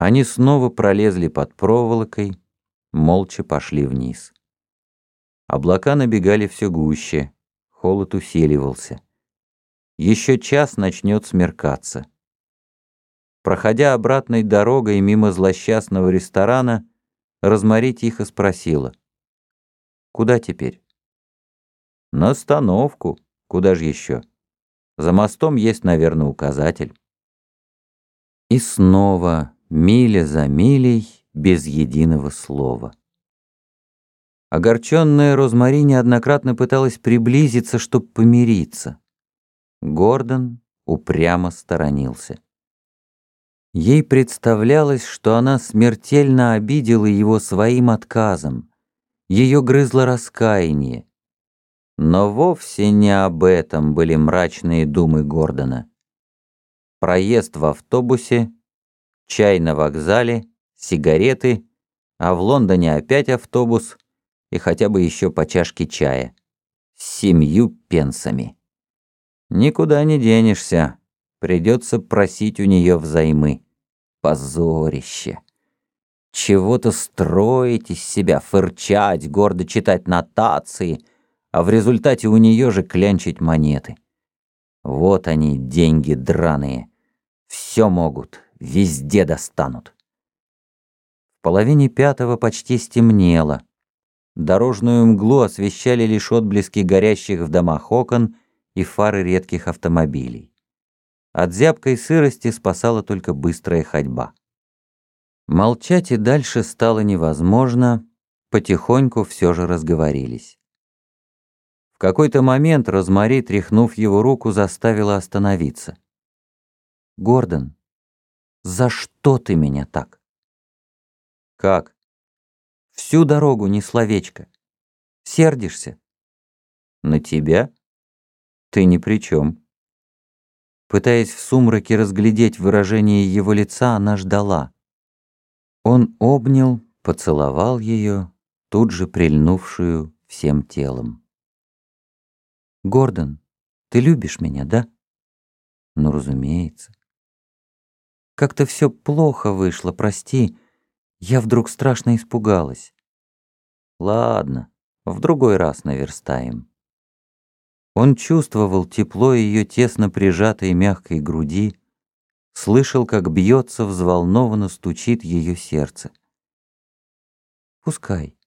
Они снова пролезли под проволокой, молча пошли вниз. Облака набегали все гуще, холод усиливался. Еще час начнет смеркаться. Проходя обратной дорогой мимо злосчастного ресторана, Розмари тихо спросила. «Куда теперь?» «На остановку. Куда же еще? За мостом есть, наверное, указатель». И снова, миля за милей, без единого слова. Огорченная Розмари неоднократно пыталась приблизиться, чтобы помириться. Гордон упрямо сторонился. Ей представлялось, что она смертельно обидела его своим отказом. Ее грызло раскаяние. Но вовсе не об этом были мрачные думы Гордона. Проезд в автобусе, чай на вокзале, сигареты, а в Лондоне опять автобус — и хотя бы еще по чашке чая. С семью пенсами. Никуда не денешься. Придется просить у нее взаймы. Позорище. Чего-то строить из себя, фырчать, гордо читать нотации, а в результате у нее же клянчить монеты. Вот они, деньги драные. Все могут, везде достанут. В половине пятого почти стемнело. Дорожную мглу освещали лишь отблески горящих в домах окон и фары редких автомобилей. От зябкой сырости спасала только быстрая ходьба. Молчать и дальше стало невозможно, потихоньку все же разговорились. В какой-то момент Розмари, тряхнув его руку, заставила остановиться. «Гордон, за что ты меня так?» «Как?» Всю дорогу ни словечко. Сердишься? На тебя? Ты ни при чем. Пытаясь в сумраке разглядеть выражение его лица, она ждала. Он обнял, поцеловал ее, тут же прильнувшую всем телом. «Гордон, ты любишь меня, да?» «Ну, разумеется». «Как-то все плохо вышло, прости. Я вдруг страшно испугалась. Ладно, в другой раз наверстаем. Он чувствовал тепло ее тесно прижатой мягкой груди, слышал, как бьется, взволнованно стучит ее сердце. «Пускай.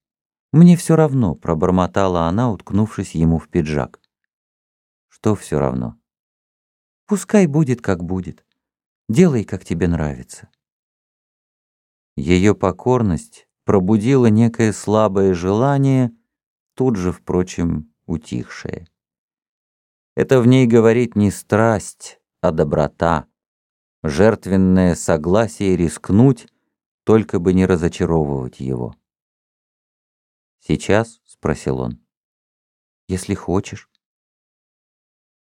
Мне все равно», — пробормотала она, уткнувшись ему в пиджак. «Что все равно?» «Пускай будет, как будет. Делай, как тебе нравится». Ее покорность пробудила некое слабое желание, тут же, впрочем, утихшее. Это в ней говорит не страсть, а доброта, жертвенное согласие рискнуть, только бы не разочаровывать его. «Сейчас?» — спросил он. «Если хочешь».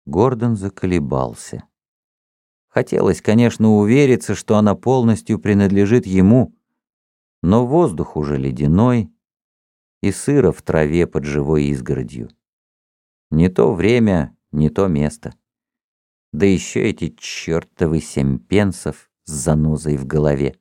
Гордон заколебался. Хотелось, конечно, увериться, что она полностью принадлежит ему, но воздух уже ледяной и сыро в траве под живой изгородью. Не то время, не то место. Да еще эти чертовы семь пенсов с занозой в голове.